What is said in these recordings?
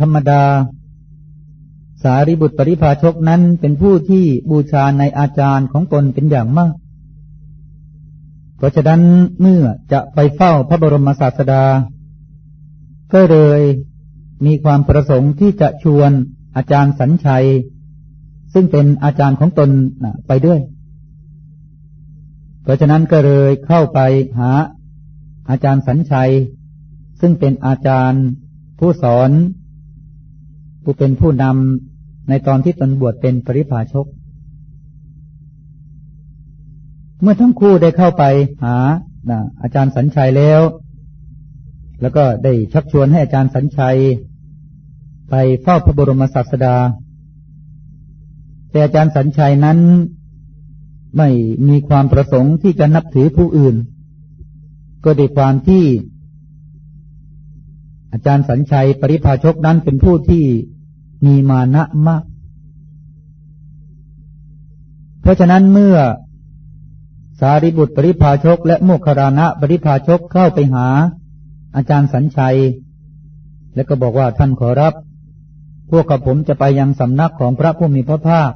ธรรมดา สารีบุตรปริภาชกนั้นเป็นผู้ที่บูชาในอาจารย์ของตนเป็นอย่างมาก เพราะฉะนั้นเมื่อจะไปเฝ้าพระบรมศาสดา ก็เลยมีความประสงค์ที่จะชวนอาจารย์สัญชัย ซึ่งเป็นอาจารย์ของตนไปด้วย เพราะฉะนั้นก็เลยเข้าไปหาอาจารย์สัญชัย ซึ่งเป็นอาจารย์ผู้สอน ผู้เป็นผู้นำในตอนที่ตนบวชเป็นปริพาชก เมื่อทั้งคู่ได้เข้าไปหาอาจารย์สัญชัยแล้ว แล้วก็ได้ชักชวนให้อาจารย์สัญชัย ไปเฝ้าพระบรมศาสดา แต่อาจารย์สัญชัยนั้นไม่มีความประสงค์ที่จะนับถือผู้อื่น ก็ด้วยความที่อาจารย์สัญชัยปริภาชกนั้นเป็นผู้ที่ มีมานะมาก เพราะฉะนั้นเมื่อสารีบุตรปริภาชก และโมคคารานะปริภาชกเข้าไปหา อาจารย์สัญชัย และก็บอกว่าท่านขอรับ พวกกับผมจะไปยังสำนักของพระผู้มีพระภาค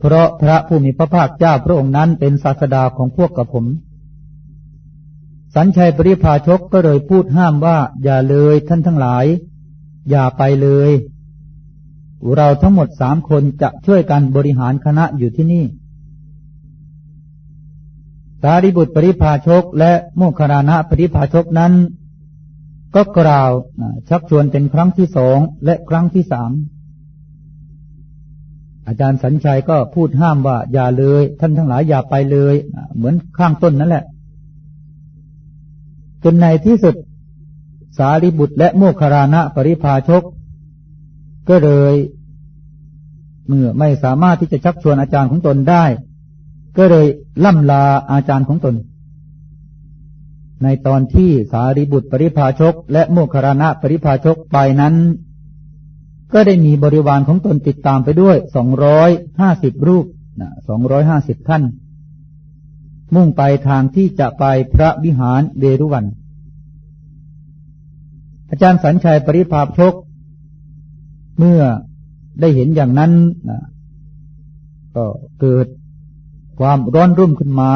เพราะพระผู้มีพระภาคเจ้าพระองค์นั้นเป็นศาสดาของพวกกับผม สัญชัยปริพาชกก็เลยพูดห้ามว่า อย่าเลยท่านทั้งหลาย อย่าไปเลย เราทั้งหมดสามคนจะช่วยกันบริหารคณะอยู่ที่นี่ สารีบุตรปริพาชกและโมคคารานะปริพาชกนั้น ก็กล่าวชักชวนเป็นครั้งที่สองและครั้งที่สามอาจารย์สัญชัยก็พูดห้ามว่าอย่าเลย ท่านทั้งหลายอย่าไปเลย เหมือนข้างต้นนั่นแหละ จนในที่สุด สารีบุตรและโมคคารานะปริภาชก ก็เลยเมื่อไม่สามารถที่จะชักชวนอาจารย์ของตนได้ ก็เลยล่ำลาอาจารย์ของตน ในตอนที่สารีบุตรปริภาชก และโมคคารานะปริภาชกไปนั้น ก็ได้มีบริวารของตนติดตามไปด้วยสองร้อยห้าสิบรูปสองร้อยห้าสิบท่าน มุ่งไปทางที่จะไปพระวิหารเดรุวัน อาจารย์สัญชัยปริภาชก เมื่อได้เห็นอย่างนั้นก็เกิดความร้อนรุ่มขึ้นมา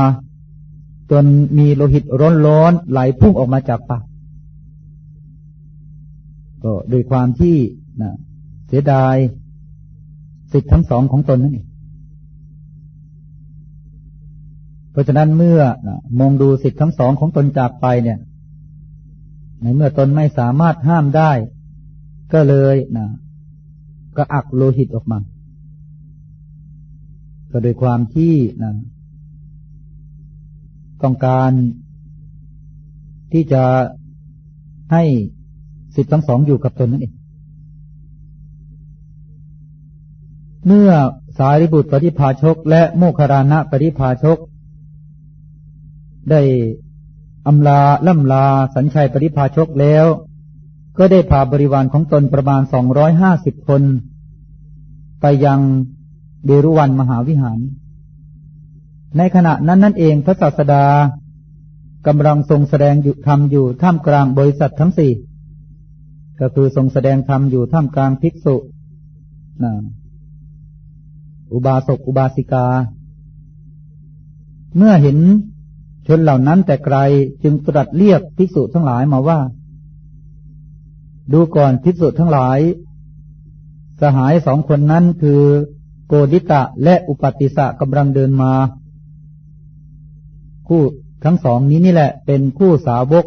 จนมีโลหิตร้อนร้นไหลพุ่งออกมาจากปากก็โดยความที่เสียดายสิทธิ์ทั้งสองของตนนั่นเองเพราะฉะนั้นเมื่อมองดูสิทธิ์ทั้งสองของตนจากไปเนี่ย ในเมื่อตนไม่สามารถห้ามได้ ก็เลยนะ ก็อักโลหิตออกมา ก็โดยความที่นะต้องการที่จะให้สิทธิ์ทั้งสองอยู่กับตนนั่นเอง เมื่อสารีบุตรปฏิภาชก และโมคคารานะปฏิภาชก ได้อำลาล่ำลาสัญชัยปริพาชกแล้ว ก็ได้พาบริวารของตนประมาณสองร้อยห้าสิบคน ไปยังเดรุวันมหาวิหาร ในขณะนั้นนั่นเองพระศาสดากำลังทรงแสดงธรรมอยู่ท่ามกลางบริษัททั้งสี่ก็คือทรงแสดงธรรมอยู่ท่ามกลางภิกษุนะอุบาสกอุบาสิกา เมื่อเห็นชนเหล่านั้นแต่ไกลจึงตรัสเรียกภิกษุทั้งหลายมาว่า ดูก่อนภิกษุทั้งหลาย สหายสองคนนั้นคือโกดิตะและอุปติสะกำลังเดินมา คู่ทั้งสองนี้นี่แหละ เป็นคู่สาวก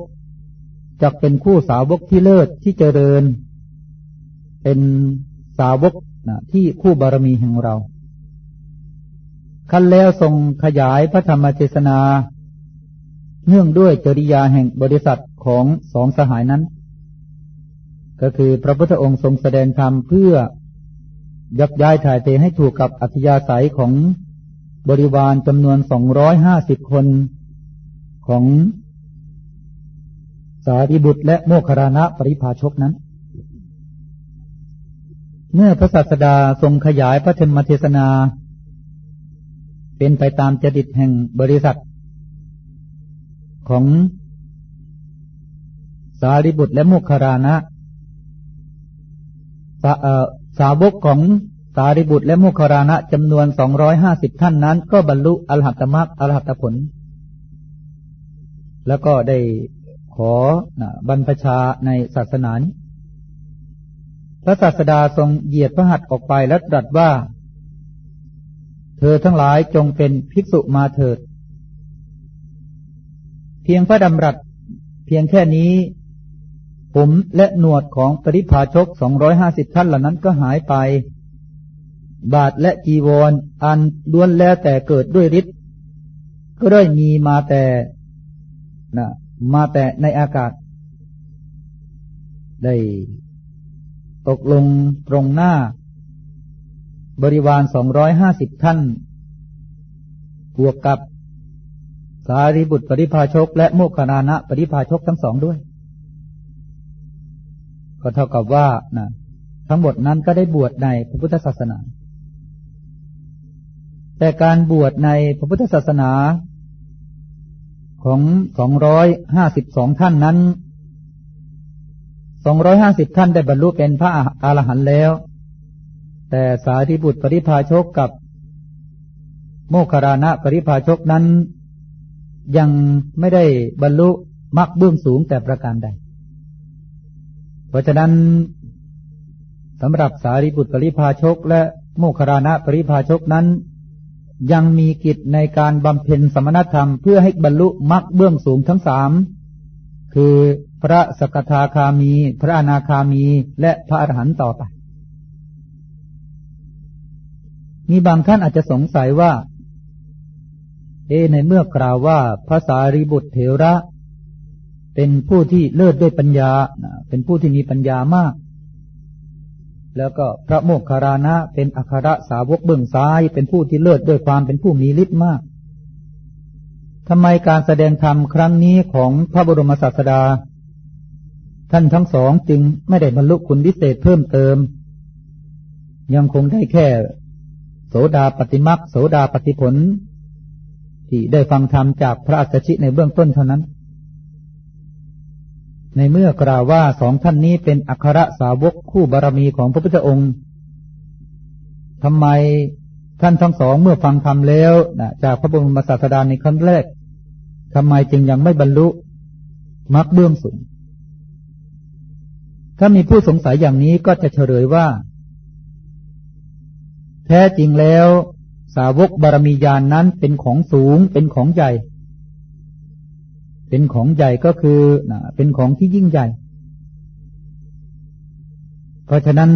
จักเป็นคู่สาวกที่เลิศที่เจริญ เป็นสาวกนะที่คู่บารมีแห่งเราขั้นแล้วทรงขยายพระธรรมเทศนา เนื่องด้วยจริยาแห่งบริษัทของสองสหายนั้น ก็คือพระพุทธองค์ทรงแสดงธรรมเพื่อยักย้ายถ่ายเทให้ถูกกับอัธยาศัยของบริวารจำนวนสองร้อยห้าสิบคนของสารีบุตรและโมคคารานะปริภาชกนั้น เมื่อพระศาสดาทรงขยายพระธรรมเทศนา เป็นไปตามจดิตแห่งบริษัท ของสารีบุตรและโมคคารานะ สาสาวกของสารีบุตรและโมคคารานะจำนวนสองร้อยห้าสิบท่านนั้น ก็บรรลุอรหัตมรรคอรหัตผล แล้วก็ได้ขอบรรพชาในศาสนานี้พระศาสดาทรงเหยียดพระหัตถ์ออกไปและตรัสว่า เธอทั้งหลายจงเป็นภิกษุมาเถิด เพียงพระดำรัส เพียงแค่นี้ ผมและหนวดของปริพาชกสองร้อยห้าสิบท่านเหล่านั้นก็หายไป บาทและจีวรออันล้วนแล้วแต่เกิดด้วยฤทธิ์ก็ได้มีมาแต่นะมาแต่ในอากาศ ได้ตกลงตรงหน้า บริวารสองร้อยห้าสิบท่านบวกกับสารีบุตรปริพาชก และโมคคานานะปริพาชกทั้งสองด้วย ก็เท่ากับว่านะทั้งหมดนั้นก็ได้บวชในพระพุทธศาสนา แต่การบวชในพระพุทธศาสนาของสองร้อยห้าสิบสองท่านนั้นสองร้อยห้าสิบท่านได้บรรลุเป็นพระอรหันต์แล้ว แต่สาธิบุตรปริพาชกกับโมคคารานะปริพาชกนั้น ยังไม่ได้บรรลุมรรคเบื้องสูงแต่ประการใด เพราะฉะนั้นสำหรับสารีบุตรปริพาชก และโมคคารานะปริพาชกนั้น ยังมีกิจในการบำเพ็ญสมณธรรมเพื่อให้บรรลุมรรคเบื้องสูงทั้งสามคือพระสกทาคามี พระอนาคามีและพระอรหันต์ต่อไป มีบางท่านอาจจะสงสัยว่า เอในเมื่อกล่าวว่าพระสารีบุตรเถระ เป็นผู้ที่เลิศด้วยปัญญา เป็นผู้ที่มีปัญญามาก แล้วก็พระโมคคารานะ เป็นอัครสาวกเบื้องซ้าย เป็นผู้ที่เลิศด้วยความเป็นผู้มีฤทธิ์มากทำไมการแสดงธรรมครั้งนี้ของพระบรมศาสดา ท่านทั้งสองจึงไม่ได้บรรลุคุณวิเศษเพิ่มเติม ยังคงได้แค่ โสดาปฏิมักโสดาปฏิผล ที่ได้ฟังธรรมจากพระอัสสชิในเบื้องต้นเท่านั้น ในเมื่อกล่าวว่าสองท่านนี้เป็นอัครสาวกคู่บารมีของพระพุทธองค์ทำไมท่านทั้งสองเมื่อฟังธรรมแล้วจากพระบรมศาสดาในครั้งแรกทำไมจึงยังไม่บรรลุมรรคเบื้องสูง ถ้ามีผู้สงสัยอย่างนี้ก็จะเฉลยว่า แท้จริงแล้ว สาวกบารมีญาณนนั้นเป็นของสูงเป็นของใหญ่ เป็นของใหญ่ก็คือเป็นของที่ยิ่งใหญ่ เพราะฉะนั้น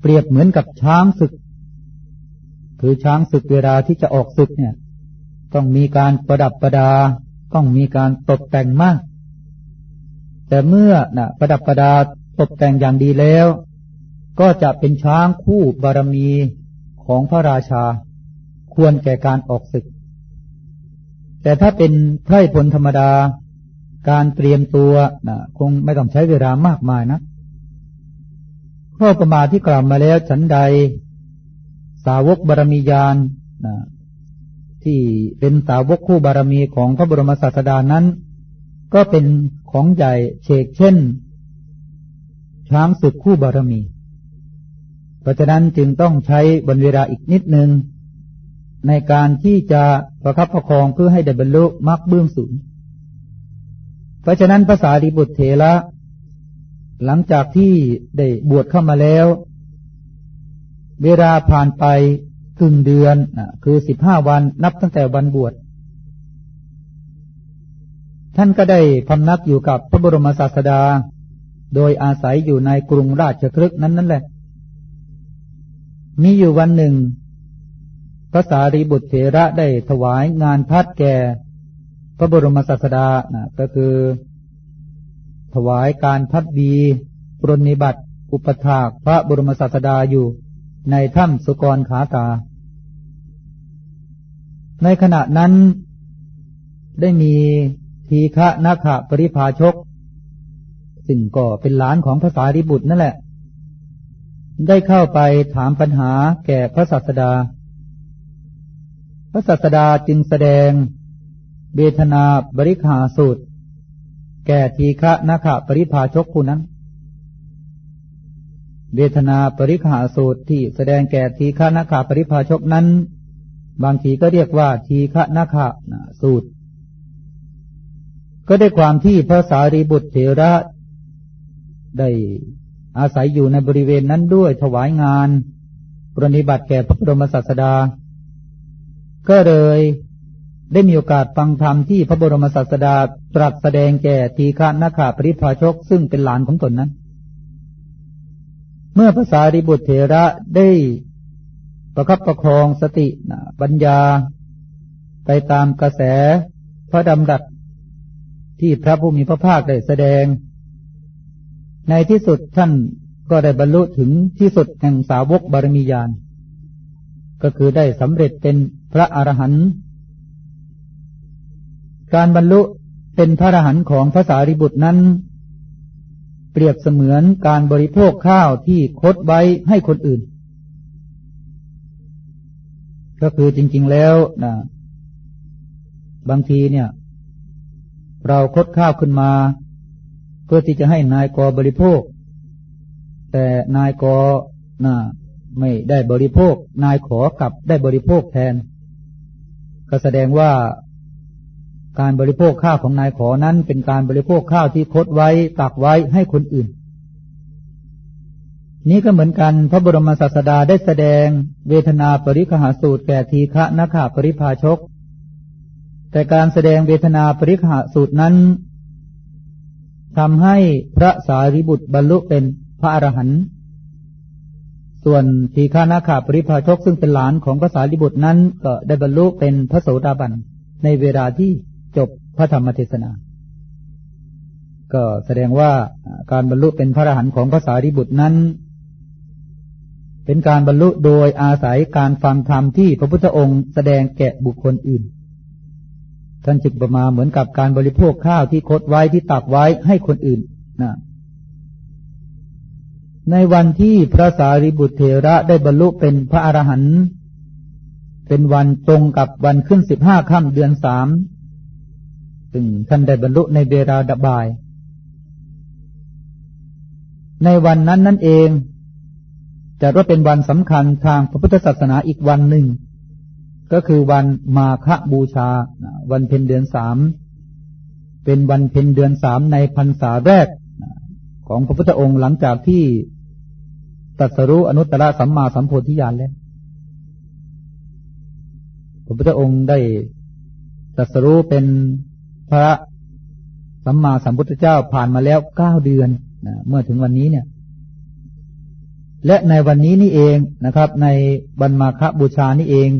เปรียบเหมือนกับช้างศึก คือช้างศึกเวลาที่จะออกศึกเนี่ย ต้องมีการประดับประดา ต้องมีการตกแต่งมาก แต่เมื่อนะประดับประดาตกแต่งอย่างดีแล้ว ก็จะเป็นช้างคู่บารมีของพระราชา ควรแก่การออกศึก แต่ถ้าเป็นไพร่พลธรรมดา การเตรียมตัวนะคงไม่ต้องใช้เวลามากมายนะข้อประมาที่กล่าวมาแล้วฉันใด สาวกบารมียานนะที่เป็นสาวกคู่บารมีของพระบรมศาสดานั้น ก็เป็นของใหญ่เชกเช่น ช้างศึกคู่บารมี เพราะฉะนั้นจึงต้องใช้บนเวลาอีกนิดหนึ่ง ในการที่จะประคับประคองเพื่อให้ได้บรรลุมรรคเบื้องสูง เพราะฉะนั้นภาษาดิบุตรเถระหลังจากที่ได้บวชเข้ามาแล้ว เวลาผ่านไปครึ่งเดือนคือสิบห้าวันนับตั้งแต่วันบวช ท่านก็ได้พำนักอยู่กับพระบรมศาสดา โดยอาศัยอยู่ในกรุงราชครึกนั้นนั่นแหละ มีอยู่วันหนึ่ง พระสารีบุตรเถระได้ถวายงานพัดแก่ พระบรมศาสดานะก็คือ ถวายการพัดบีปรนิบัติ อุปถากพระบรมศาสดาอยู่ในถ้ำสุกรขาตา ในขณะนั้นได้มีทีฆะนาคปริพาชก ซึ่งก็เป็นหลานของพระสารีบุตรนั่นแหละ ได้เข้าไปถามปัญหาแก่พระศาสดา พระศาสดาจึงแสดงเบทนาบริขาสูตร แก่ทีฆะนาคปริพาชกผู้นั้นเวทนาปริขาสูตรที่แสดงแก่ทีฆานาคาปริภาชกนั้น บางทีก็เรียกว่าทีฆานาคาสูตร ก็ได้ความที่พระสารีบุตรเถระได้อาศัยอยู่ในบริเวณนั้นด้วยถวายงานปรนิบัติแก่พระบรมศาสดา ก็เลยได้มีโอกาสฟังธรรมที่พระบรมศาสดาตรัสแสดงแก่ทีฆานาคาปริภาชกซึ่งเป็นหลานของตนนั้น เมื่อภาษาริบุตรเถระได้ประคับประคองสติปัญญา ไปตามกระแสพระดำรัสที่พระผู้มีพระภาคได้แสดง ในที่สุดท่านก็ได้บรรลุถึงที่สุดแห่งสาวกบารมีญาณก็คือได้สำเร็จเป็น พระอรหันต์การบรรลุเป็นพระอรหันต์ของพระสารีบุตรนั้น เปรียบเสมือนการบริโภคข้าวที่คดไว้ให้คนอื่น ก็คือจริง ๆแล้วนะบางทีเนี่ย เราคดข้าวขึ้นมา เพื่อที่จะให้นายกบริโภค แต่นายกนะไม่ได้บริโภคนายขอกลับได้บริโภคแทน ก็แสดงว่าการบริโภคข้าวของนายขอนั้นเป็นการบริโภคข้าวที่คดไว้ตักไว้ให้คนอื่น นี้ก็เหมือนกันพระบรมศาสดาได้แสดงเวทนาปริคหาสูตรแก่ทีฆะนาคาปริภาชก แต่การแสดงเวทนาปริคหาสูตรนั้นทำให้พระสารีบุตรบรรลุเป็นพระอรหันต์ ส่วนทีฆานาคาปริภาชกซึ่งเป็นหลานของพระสารีบุตรนั้น ก็ได้บรรลุเป็นพระโสดาบันในเวลาที่จบพระธรรมเทศนา ก็แสดงว่าการบรรลุเป็นพระอรหันต์ของภาษาริบุตรนั้น เป็นการบรรลุโดยอาศัยการฟังธรรมที่พระพุทธองค์แสดงแก่บุคคลอื่น ท่านจึงประมาเหมือนกับการบริโภคข้าวที่คดไว้ที่ตักไว้ให้คนอื่นนะ ในวันที่พระสารีบุตรเถระได้บรรลุเป็นพระอรหันต์เป็นวันตรงกับวันขึ้นสิบห้าค่ำเดือนสามซึ่งท่านได้บรรลุในเวลาดบาย ในวันนั้นนั่นเองจะว่าเป็นวันสำคัญทางพระพุทธศาสนาอีกวันหนึ่ง ก็คือวันมาฆบูชา วันเพ็ญเดือนสามเป็นวันเพ็ญเดือนสามในพรรษาแรกของพระพุทธองค์หลังจากที่ ตัสรู้อนุตตรสัมมาสัมโพธิญาณแล้วพระพุทธองค์ได้ตัสรู้เป็นพระสัมมาสัมพุทธเจ้าผ่านมาแล้วเก้าเดือนนะเมื่อถึงวันนี้เนี่ย และในวันนี้นี่เองนะครับ ในบรรมาคบูชานี่เอง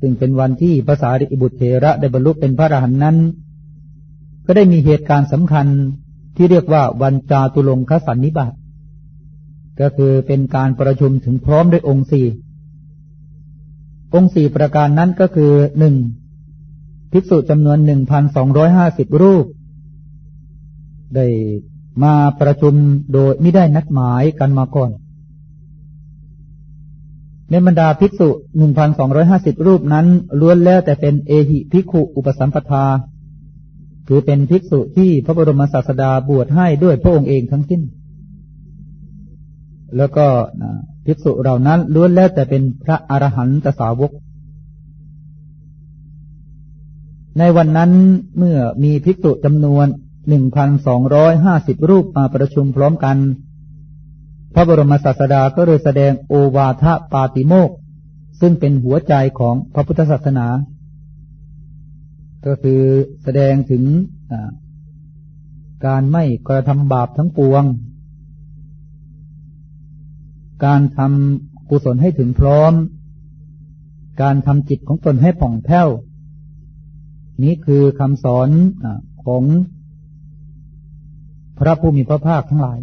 ซึ่งเป็นวันที่ภาษาริบุตรเถระได้บรรลุเป็นพระอรหันต์นั้น ก็ได้มีเหตุการณ์สำคัญที่เรียกว่าวันจาตุลงคสันนิบาต ก็คือเป็นการประชุมถึงพร้อมด้วยองค์สี่องค์สี่ประการนั้นก็คือหนึ่งภิกษุจำนวนหนึ่งพันสองร้อยห้าสิบรูป ได้มาประชุมโดยไม่ได้นัดหมายกันมาก่อน ในบรรดาภิกษุหนึ่งพันสองร้อยห้าสิบรูปนั้นล้วนแล้วแต่เป็นเอหิภิกขุอุปสัมปทา คือเป็นภิกษุที่พระบรมศาสดาบวชให้ด้วยพระองค์เองทั้งสิ้น แล้วก็ภิกษุเหล่านั้นล้วนแล้วแต่เป็นพระอรหันตสาวก ในวันนั้นเมื่อมีภิกษุจำนวนหนึ่งพันสองร้อยห้าสิบรูปมาประชุมพร้อมกัน พระบรมศาสดาก็เลยแสดงโอวาทปาติโมก ซึ่งเป็นหัวใจของพระพุทธศาสนา ก็คือแสดงถึงการไม่กระทำบาปทั้งปวง การทำกุศลให้ถึงพร้อม การทำจิตของตนให้ผ่องแผ้ว นี้คือคำสอนอของพระผู้มีพระภาคทั้งหลาย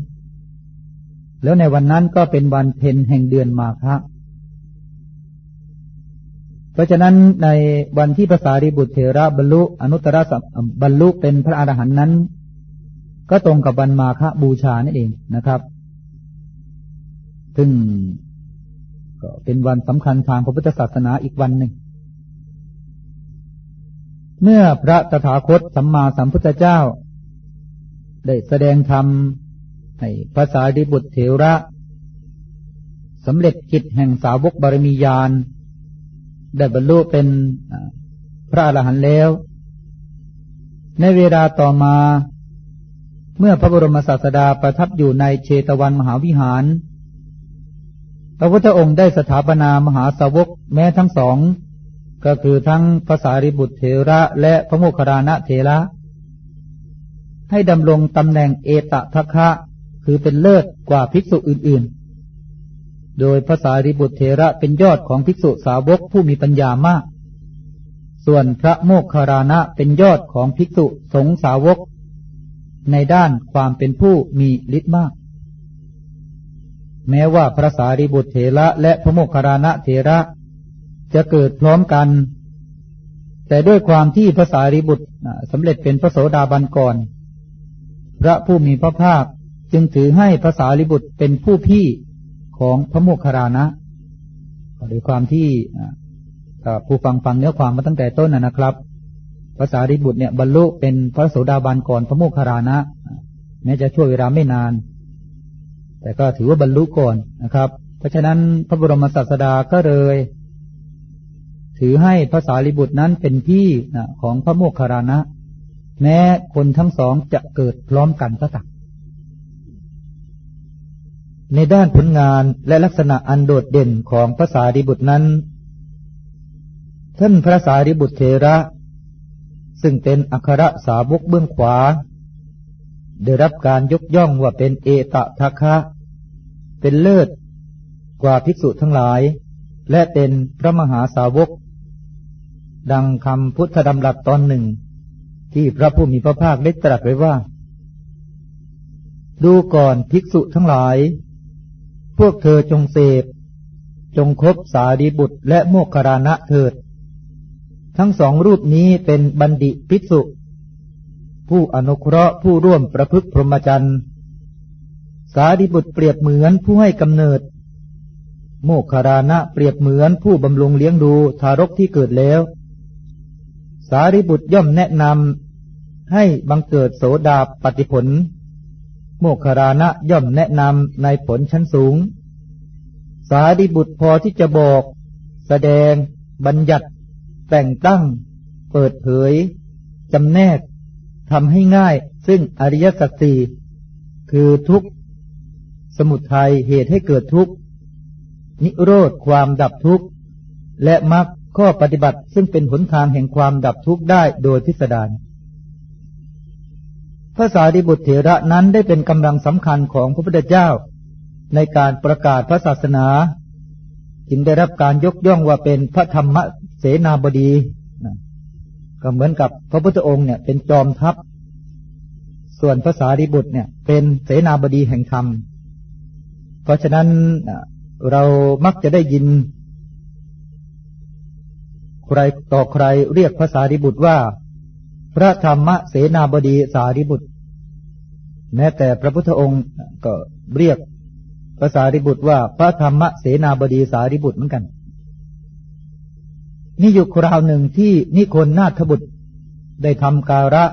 แล้วในวันนั้นก็เป็นวันเพ็ญแห่งเดือนมาฆะเพราะฉะนั้นในวันที่ภาษาริบุตรเถระบรรลุอนุตตรสับรรลุเป็นพระอรหันต์นั้น ก็ตรงกับวันมาฆบูชานั่นเองนะครับ ซึ่งก็เป็นวันสำคัญทางพระพุทธศาสนาอีกวันหนึ่ง เมื่อพระตถาคตสัมมาสัมพุทธเจ้า ได้แสดงธรรมให้ภาษาดิบุตรเถระสำเร็จกิจแห่งสาวกบารมียาน ได้บรรลุเป็นพระอรหันต์แล้ว ในเวลาต่อมา เมื่อพระบรมศาสดาประทับอยู่ในเชตวันมหาวิหาร พระพุทธองค์ได้สถาปนามหาสาวกแม้ทั้งสอง ก็คือทั้งภาษาริบุตรเถระและพระโมคคัลลานะเถระ ให้ดำรงตำแหน่งเอตทัคคะ คือเป็นเลิศกว่าภิกษุอื่น ๆ โดยภาษาริบุตรเถระเป็นยอดของภิกษุสาวกผู้มีปัญญามาก ส่วนพระโมคคารานะเป็นยอดของภิกษุสงสาวก ในด้านความเป็นผู้มีฤทธิ์มาก แม้ว่าพระสารีบุตรเถระและพระโมคคารานะเถระ จะเกิดพร้อมกัน แต่ด้วยความที่พระสารีบุตรสำเร็จเป็นพระโสดาบันก่อน พระผู้มีพระภาคจึงถือให้พระสารีบุตรเป็นผู้พี่ของพระโมคคารานะโดยความที่ผู้ฟังฟังเนื้อความมาตั้งแต่ต้นนะครับภาษาริบุตรเนี่ยบรรลุเป็นพระโสดาบันก่อนพระโมคคารานะแม้จะช่วยเวลาไม่นาน แต่ก็ถือว่าบรรลุก่อนนะครับ เพราะฉะนั้นพระบรมศาสดาก็เลย ถือให้ภาษาริบุตรนั้นเป็นพี่ของพระโมคคารนะ แม้คนทั้งสองจะเกิดพร้อมกันก็ตามในด้านผลงานและลักษณะอันโดดเด่นของภาษาริบุตรนั้น ท่านพระสารีบุตรเทระ ซึ่งเป็นอัครสาวกเบื้องขวา ได้รับการยกย่องว่าเป็นเอตทัคคะ เป็นเลิศ กว่าภิกษุทั้งหลาย และเป็นพระมหาสาวก ดังคำพุทธดำรัสตอนหนึ่ง ที่พระผู้มีพระภาคได้ตรัสไว้ว่า ดูก่อนภิกษุทั้งหลาย พวกเธอจงเสพ จงคบสารีบุตรและโมคคารานะเถิด ทั้งสองรูปนี้เป็นบัณฑิภิกษุ ผู้อนุเคราะห์ผู้ร่วมประพฤติพรหมจรรย์สารีบุตรเปรียบเหมือนผู้ให้กำเนิด โมคคารานะเปรียบเหมือนผู้บำรุงเลี้ยงดูทารกที่เกิดแล้ว สารีบุตรย่อมแนะนำให้บังเกิดโสดาปฏิผล โมคคารานะย่อมแนะนำในผลชั้นสูง สาดีบุตรพอที่จะบอก แสดง บัญญัติ แต่งตั้ง เปิดเผยจำแนก ทำให้ง่าย ซึ่งอริยสัจสี่คือทุกข์ สมุทัยเหตุให้เกิดทุกข์ นิโรธความดับทุกข์ และมรรคข้อปฏิบัติซึ่งเป็นหนทางแห่งความดับทุกข์ได้โดยพิสดารพระสารีบุตรเถระนั้นได้เป็นกำลังสำคัญของพระพุทธเจ้า ในการประกาศพระศาสนา จึงได้รับการยกย่องว่าเป็นพระธรรมเสนาบดี ก็เหมือนกับพระพุทธองค์เนี่ยเป็นจอมทัพ ส่วนพระสารีบุตรเนี่ย เป็นเสนาบดีแห่งธรรม เพราะฉะนั้นเรามักจะได้ยิน ใครต่อใครเรียกพระสารีบุตรว่า พระธรรมเสนาบดีสารีบุตร แม้แต่พระพุทธองค์ก็เรียกพระสารีบุตรว่าพระธรรมเสนาบดีสารีบุตรเหมือนกัน นี่อยู่คราวหนึ่งที่นิคนนาถบุตร ได้ทำการะ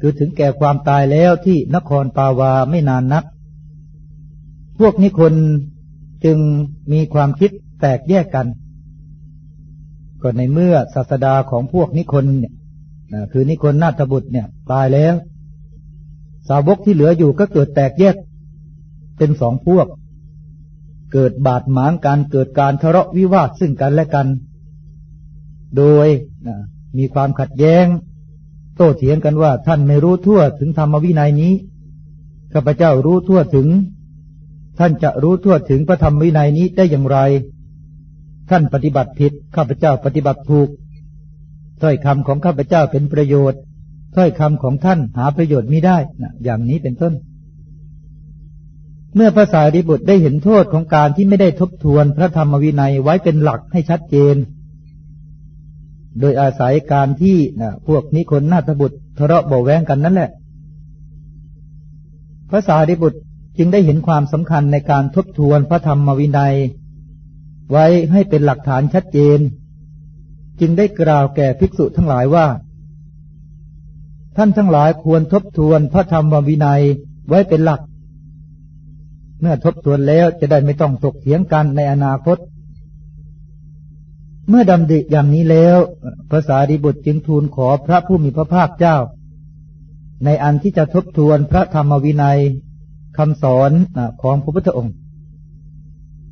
คือถึงแก่ความตายแล้วที่นครปาวาไม่นานนัก พวกนิคนจึงมีความคิดแตกแยกกันก็ในเมื่อศาสดาของพวกนิคนเนี่ยคือนิคนนาถบุตรเนี่ย ตายแล้ว สาวกที่เหลืออยู่ก็เกิดแตกแยก เป็นสองพวก เกิดบาดหมางกันเกิดการทะเลาะวิวาทซึ่งกันและกัน โดยมีความขัดแย้ง โต้เถียงกันว่าท่านไม่รู้ทั่วถึงธรรมวินัยนี้ข้าพเจ้ารู้ทั่วถึง ท่านจะรู้ทั่วถึงพระธรรมวินัยนี้ได้อย่างไร ท่านปฏิบัติผิดข้าพเจ้าปฏิบัติถูกถ้อยคำของข้าพเจ้าเป็นประโยชน์ถ้อยคำของท่านหาประโยชน์ไม่ได้นะอย่างนี้เป็นต้น เมื่อภาษาริบุตรได้เห็นโทษของการที่ไม่ได้ทบทวนพระธรรมวินัยไว้เป็นหลักให้ชัดเจน โดยอาศัยการที่นะพวกนิคนนาถบุตรทะเลาะเบาแวงกันนั่นแหละภาษาริบุตรจึงได้เห็นความสำคัญในการทบทวนพระธรรมวินัย ไว้ให้เป็นหลักฐานชัดเจน จึงได้กล่าวแก่ภิกษุทั้งหลายว่า ท่านทั้งหลายควรทบทวนพระธรรมวินัยไว้เป็นหลัก เมื่อทบทวนแล้วจะได้ไม่ต้องถกเถียงกันในอนาคต เมื่อดำดิอย่างนี้แล้วภาษาดิบุตรจึงทูลขอพระผู้มีพระภาคเจ้า ในอันที่จะทบทวนพระธรรมวินัยคำสอนของพระพุทธองค์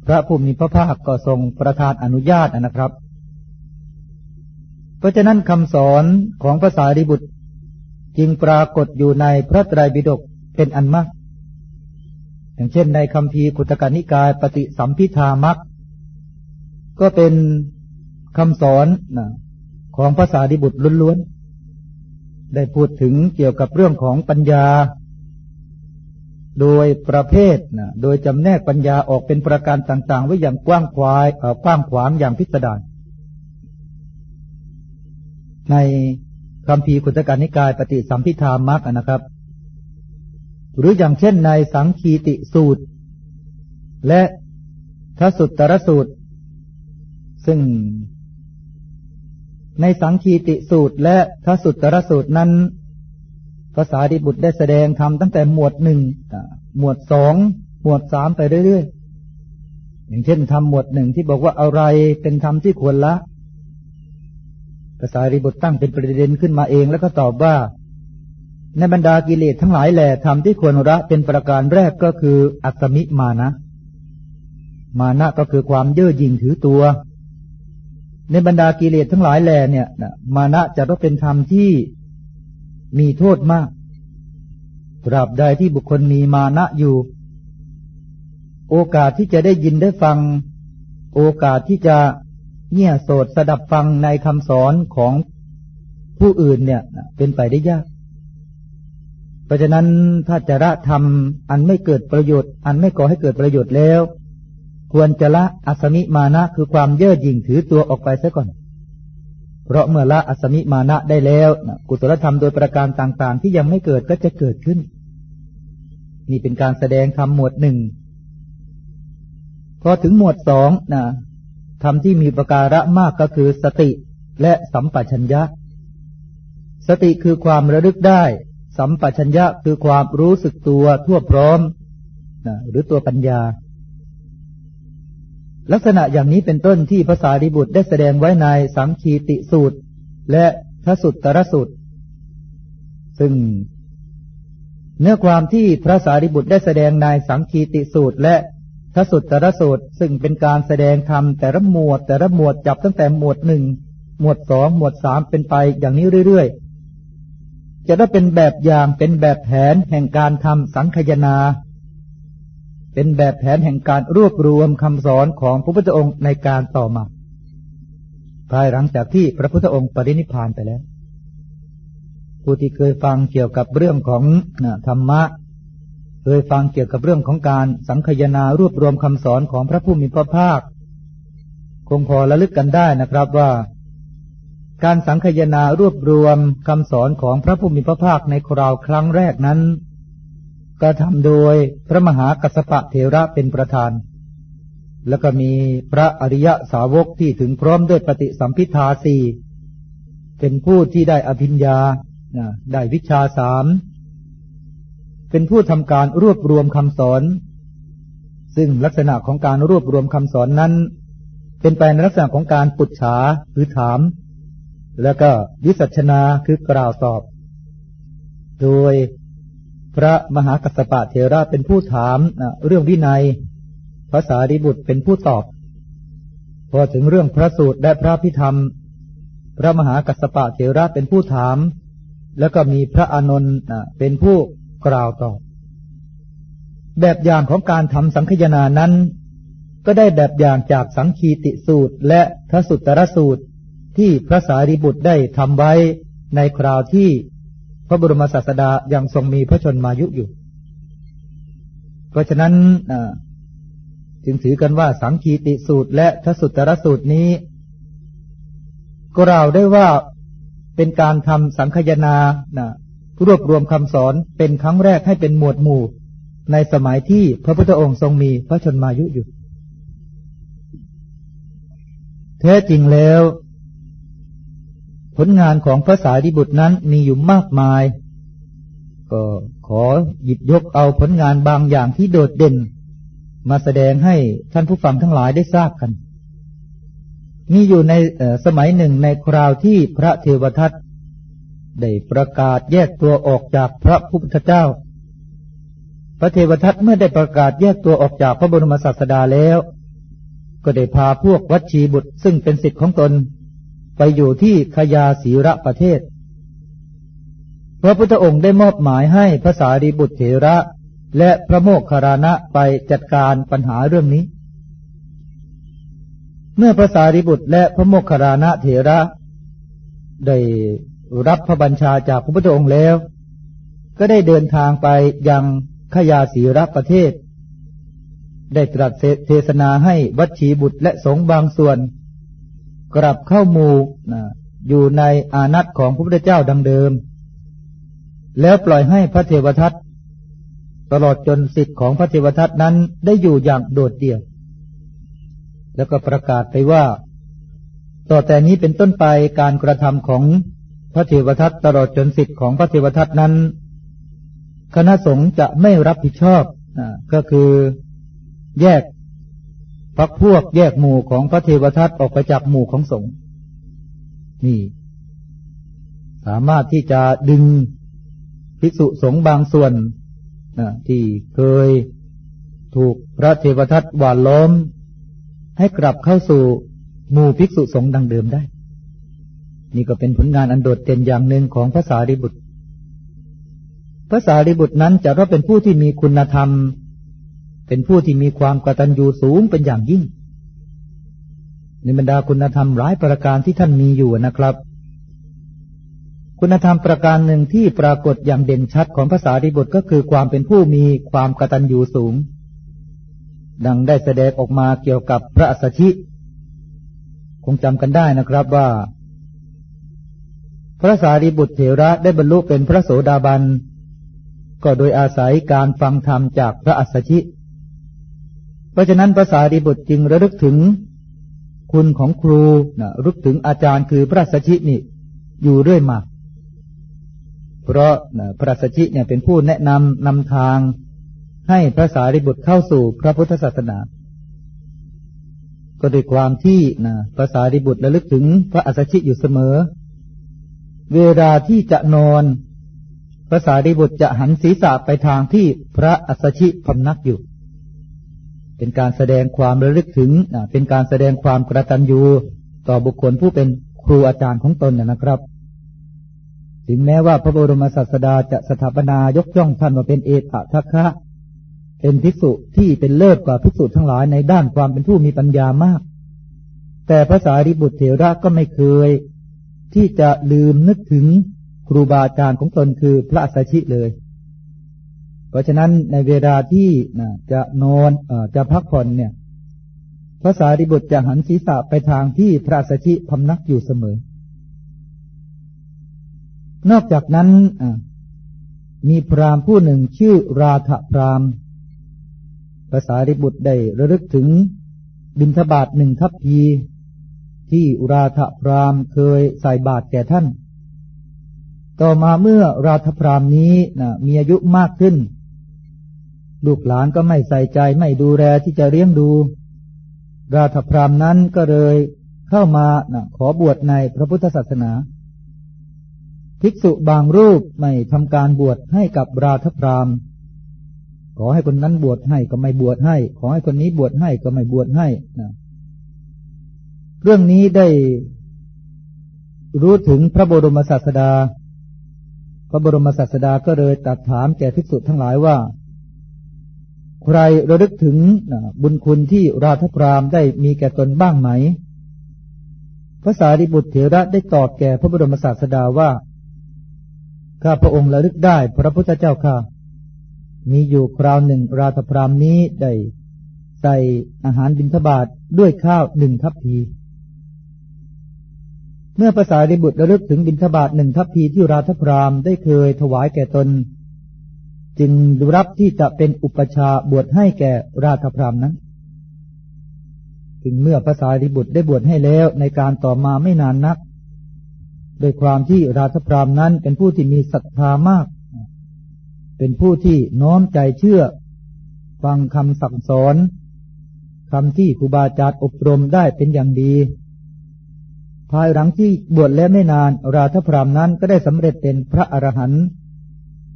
พระผู้มีพระภาคก็ทรงประทานอนุญาตนะครับ เพราะฉะนั้นคำสอนของภาษาดิบุตรจึงปรากฏอยู่ในพระไตรปิฎกเป็นอันมาก อย่างเช่นในคำพีกุตกานิกายปฏิสัมพิธามักก็เป็น คำสอนนะของภาษาดิบุตรล้วนๆ ได้พูดถึงเกี่ยวกับเรื่องของปัญญา โดยประเภทนะโดยจำแนกปัญญาออกเป็นประการต่างๆ ไว้อย่างกว้างขวายกว้างขวางอย่างพิสดารในคำพีขุตการนิกายปฏิสัมพิธามักนะครับ หรืออย่างเช่นในสังคีติสูตร และทสุตตรสูตร ซึ่ง ในสังคีติสูตรและทสุตตรสูตรนั้นภาษาดิบุตรได้แสดงทำตั้งแต่หมวดหนึ่งหมวดสองหมวดสามไปเรื่อยๆ อย่างเช่นทำหมวดหนึ่งที่บอกว่าอะไรเป็นธรรมที่ควรละภาษาริบุตรตั้งเป็นประเด็นขึ้นมาเองแล้วก็ตอบว่า ในบรรดากิเลสทั้งหลายแหล่ธรรมที่ควรละเป็นประการแรกก็คืออัตมิมานะ มานะก็คือความเย่อหยิ่งถือตัว ในบรรดากิเลสทั้งหลายแหล่เนี่ยมานะจะต้องเป็นธรรมที่มีโทษมากตราบใดที่บุคคลมีมานะอยู่ โอกาสที่จะได้ยินได้ฟัง โอกาสที่จะเงี่ยโสดสดับฟังในคำสอนของผู้อื่นเนี่ยเป็นไปได้ยาก เพราะฉะนั้นถ้าจะละทำอันไม่เกิดประโยชน์ อันไม่ก่อให้เกิดประโยชน์แล้ว ควรจะละอัสมิมานะคือความเย่อหยิ่งถือตัวออกไปซะก่อน เพราะเมื่อละอัสมิมานะได้แล้วกุศลธรรมโดยประการต่างๆ ที่ยังไม่เกิดก็จะเกิดขึ้น นี่เป็นการแสดงธรรมหมวดหนึ่งพอถึงหมวดสองนะธรรมที่มีประการะมากก็คือสติและสัมปชัญญะ สติคือความระลึกได้ สัมปชัญญะคือความรู้สึกตัวทั่วพร้อมนะหรือตัวปัญญา ลักษณะอย่างนี้เป็นต้นที่ภาษาดิบุตรได้แสดงไว้ในสังคีติสูตร และพระสุตตรสูตร ซึ่ง เนื้อความที่พระสารีบุตรได้แสดงในสังคีติสูตร และทสุตตรสูตร ซึ่งเป็นการแสดงธรรมแต่ละหมวด แต่ละหมวดจับตั้งแต่หมวดหนึ่งหมวดสองหมวดสามเป็นไปอย่างนี้เรื่อยๆ จะได้เป็นแบบอย่างเป็นแบบแผนแห่งการทำสังคยนา เป็นแบบแผนแห่งการรวบรวมคำสอนของพระพุทธองค์ในการต่อมา ภายหลังจากที่พระพุทธองค์ปรินิพานไปแล้ว ผู้ที่เคยฟังเกี่ยวกับเรื่องของธรรมะ เคยฟังเกี่ยวกับเรื่องของการสังคยนารวบรวมคำสอนของพระผู้มีพระภาค คงพอระลึกกันได้นะครับว่า การสังคยนารวบรวมคำสอนของพระผู้มีพระภาคในคราวครั้งแรกนั้น กระทำโดยพระมหากัสปะเถระเป็นประธาน แล้วก็มีพระอริยสาวกที่ถึงพร้อมด้วยปฏิสัมพิทาสี่เป็นผู้ที่ได้อภิญญาได้วิชาสาม เป็นผู้ทำการรวบรวมคำสอน ซึ่งลักษณะของการรวบรวมคำสอนนั้น เป็นไปในลักษณะของการปุจฉาหรือถาม แล้วก็วิสัชนาคือกล่าวตอบ โดย พระมหากัสปะเทระเป็นผู้ถามเรื่องวินัย ภาษาริบุตรเป็นผู้ตอบ พอถึงเรื่องพระสูตรและพระพิธรรม พระมหากัสปะเทระเป็นผู้ถาม แล้วก็มีพระอานนท์เป็นผู้กล่าวต่อแบบอย่างของการทำสังคยนานั้น ก็ได้แบบอย่างจากสังคีติสูตรและพระสุตตรสูตรที่พระสารีบุตรได้ทำไว้ในคราวที่ ระบรมศาสดายังทรงมีพระชนมายุอยู่ เพราะฉะนั้นจึงถือกันว่าสังคีติสูตรและทสุตตรสูตรนี้กล่าวได้ว่าเป็นการทำสังคยนารวบรวมคำสอนเป็นครั้งแรกให้เป็นหมวดหมู่ ในสมัยที่พระพุทธองค์ทรงมีพระชนมายุอยู่แท้จริงแล้ว ผลงานของพระสารีบุตรนั้นมีอยู่มากมาย ก็ขอหยิบยกเอาผลงานบางอย่างที่โดดเด่น มาแสดงให้ท่านผู้ฟังทั้งหลายได้ทราบกัน มีอยู่ในสมัยหนึ่งในคราวที่พระเทวทัตได้ประกาศแยกตัวออกจากพระพุทธเจ้า พระเทวทัตเมื่อได้ประกาศแยกตัวออกจากพระบรมศาสดาแล้ว ก็ได้พาพวกวัชีบุตรซึ่งเป็นสิทธิ์ของตน ไปอยู่ที่ขยาศีระประเทศ พระพุทธองค์ได้มอบหมายให้พระสารีบุตรเถระและพระโมคคารณะไปจัดการปัญหาเรื่องนี้ เมื่อพระสารีบุตรและพระโมคคารณะเถระ ได้รับพระบัญชาจากพระพุทธองค์แล้ว ก็ได้เดินทางไปยังขยาศีรประเทศ ได้ตรัสเทศนาให้วัชีบุตรและสงฆ์บางส่วน กลับเข้ามูอยู่ในอานัตของพระพุทธเจ้าดังเดิม แล้วปล่อยให้พระเทวทัตตลอดจนสิทธิ์ของพระเทวทัตนั้นได้อยู่อย่างโดดเดี่ยว แล้วก็ประกาศไปว่า ต่อแต่นี้เป็นต้นไปการกระทำของพระเทวทัตตลอดจนสิทธิ์ของพระเทวทัตนั้น คณะสงฆ์จะไม่รับผิดชอบก็คือแยก พักพวกแยกหมู่ของพระเทวทัตออกไปจากหมู่ของสงฆ์นี่ สามารถที่จะดึงภิกษุสงฆ์บางส่วนที่เคยถูกพระเทวทัตหวานล้อม ให้กลับเข้าสู่หมู่ภิกษุสงฆ์ดังเดิมได้ นี่ก็เป็นผลงานอันโดดเด่นอย่างหนึ่งของพระสารีบุตรพระสารีบุตรนั้นจะว่าเป็นผู้ที่มีคุณธรรม เป็นผู้ที่มีความกตัญญูสูงเป็นอย่างยิ่ง ในบรรดาคุณธรรมหลายประการที่ท่านมีอยู่นะครับ คุณธรรมประการหนึ่งที่ปรากฏอย่างเด่นชัดของภาษาดิบุตรก็คือความเป็นผู้มีความกตัญญูสูง ดังได้แสดงออกมาเกี่ยวกับพระอัสชิคงจำกันได้นะครับว่า พระสารีบุตรเถระได้บรรลุเป็นพระโสดาบัน ก็โดยอาศัยการฟังธรรมจากพระอัสชิ เพราะฉะนั้นภาษารีบุตรจึงระลึกถึงคุณของครูนะรึกถึงอาจารย์คือพระสัชชินี่อยู่เรื่อยมา เพราะพระสัชชิเนี่ยเป็นผู้แนะนำนำทาง ให้พระสารีบุตรเข้าสู่พระพุทธศาสนา ก็ด้วยความที่นะพระสารีบุตรระลึกถึงพระอัสชิอยู่เสมอ เวลาที่จะนอนพระสารีบุตรจะหันศีรษะไปทางที่พระอัสชิพำนักอยู่ เป็นการแสดงความระลึกถึงเป็นการแสดงความกระตันยูต่อบุคคลผู้เป็นครูอาจารย์ของตนนะครับ ถึงแม้ว่าพระบรมศาสดาจะสถาปนายกย่องท่านว่าเป็นเอตทัคคะ เป็นภิกษุที่เป็นเลิศกว่าภิกษุทั้งหลายในด้านความเป็นผู้มีปัญญามาก แต่พระสารีบุตรเถระก็ไม่เคย ที่จะลืมนึกถึงครูบาอาจารย์ของตนคือพระอัสชิเลย เพราะฉะนั้นในเวลาที่จะนอนอจะพักผ่อนเนี่ยพระสารีบุตรจะหันศีรษะไปทางที่พระอัชิพำนักอยู่เสมอ นอกจากนั้นมีพราหมณ์ผู้หนึ่งชื่อราธพราหมณ์ภาษาริบุตรได้ระลึกถึงบิณฑบาตหนึ่งทัพพี ที่ราธพรามเคยใส่บาตรแก่ท่าน ต่อมาเมื่อราธพรามนี้นะมีอายุมากขึ้น ลูกหลานก็ไม่ใส่ใจไม่ดูแลที่จะเลี้ยงดู ราธพรามนั้นก็เลยเข้ามานะขอบวชในพระพุทธศาสนา ภิกษุบางรูปไม่ทำการบวชให้กับราธพรามขอให้คนนั้นบวชให้ก็ไม่บวชให้ ขอให้คนนี้บวชให้ก็ไม่บวชให้นะเรื่องนี้ได้รู้ถึงพระบรมศาสดา พระบรมศาสดาก็เลยตัดถามแก่ภิกษุทั้งหลายว่า ใครระลึกถึงบุญคุณที่ราธพรามได้มีแก่ตนบ้างไหม พระสารีบุตรเถระได้ตอบแก่พระบรมศาสดาว่า ข้าพระองค์ระลึกได้พระพุทธเจ้าข้ามีอยู่คราวหนึ่งราธพรามนี้ได้ใส่อาหารบิณฑบาตด้วยข้าวหนึ่งทัพพี เมื่อภาษาริบุตรระลึกถึงบิณฑบาตหนึ่งทัพพีที่ราธพรามได้เคยถวายแก่ตน จึงรับที่จะเป็นอุปชาบวชให้แก่ราธพรามนั้น ถึงเมื่อภาษาริบุตรได้บวชให้แล้วในการต่อมาไม่นานนัก โดยความที่ราชพรามนั้นเป็นผู้ที่มีศรัทธามาก เป็นผู้ที่น้อมใจเชื่อ ฟังคำสั่งสอนคำที่ครูบาอาจารย์อบรมได้เป็นอย่างดี ภายหลังที่บวชแล้วไม่นาน ราธพรามนั้นก็ได้สำเร็จเป็นพระอรหันต์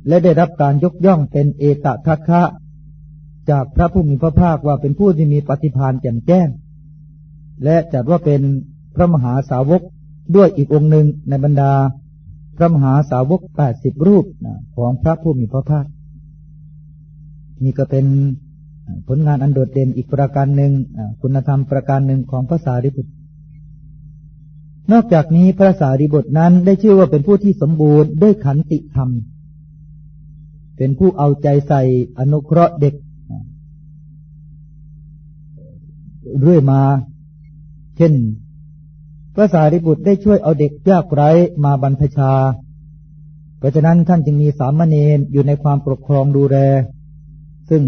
และได้รับการยกย่องเป็นเอตทัคคะ จากพระผู้มีพระภาคว่าเป็นผู้ที่มีปฏิภาณแจ่มแจ้ง และจัดว่าเป็นพระมหาสาวกด้วยอีกองค์หนึ่งในบรรดา พระมหาสาวกแปดสิบรูปของพระผู้มีพระภาค นี่ก็เป็นผลงานอันโดดเด่นอีกประการหนึ่งคุณธรรมประการหนึ่งของพระสารีบุตร นอกจากนี้พระสารีบุตรนั้นได้ชื่อว่าเป็นผู้ที่สมบูรณ์ด้วยขันติธรรม เป็นผู้เอาใจใส่อนุเคราะห์เด็ก เรื่อยมา เช่น พระสารีบุตรได้ช่วยเอาเด็กยากไร้มาบรรพชา เพราะฉะนั้นท่านจึงมีสามเณรอยู่ในความปกครองดูแล ซึ่ง